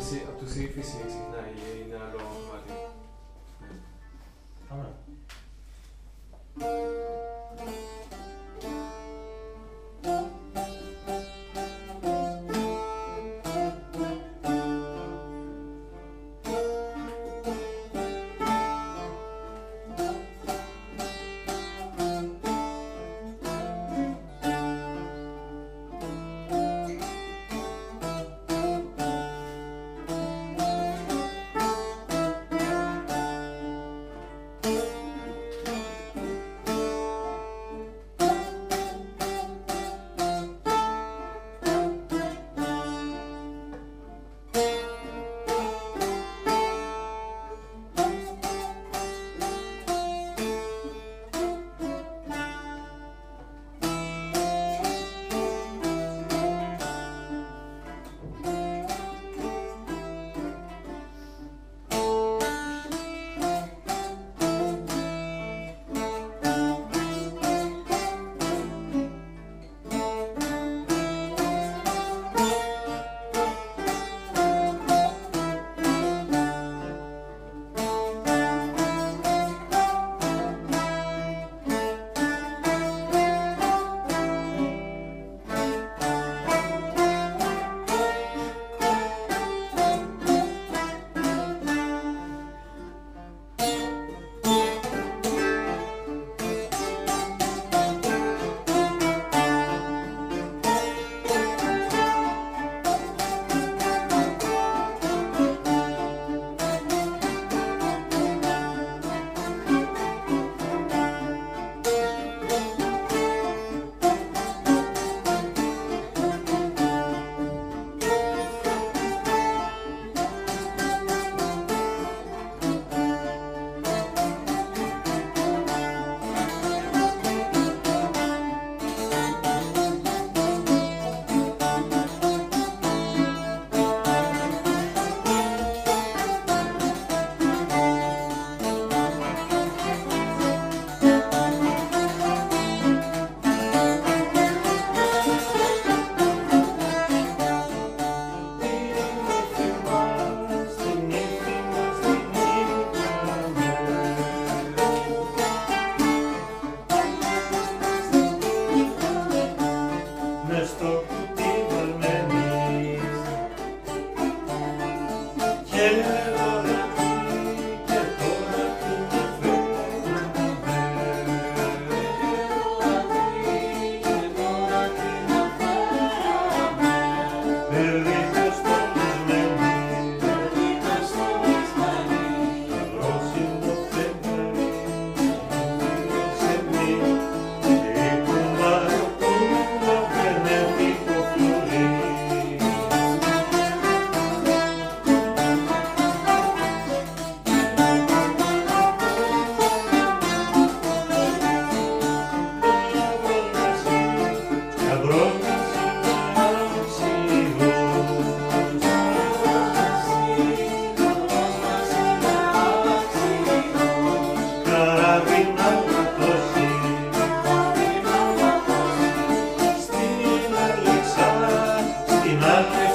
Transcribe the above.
to see up to see if we see it now in a law value. Alright. Yeah. Santa